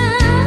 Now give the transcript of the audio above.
más.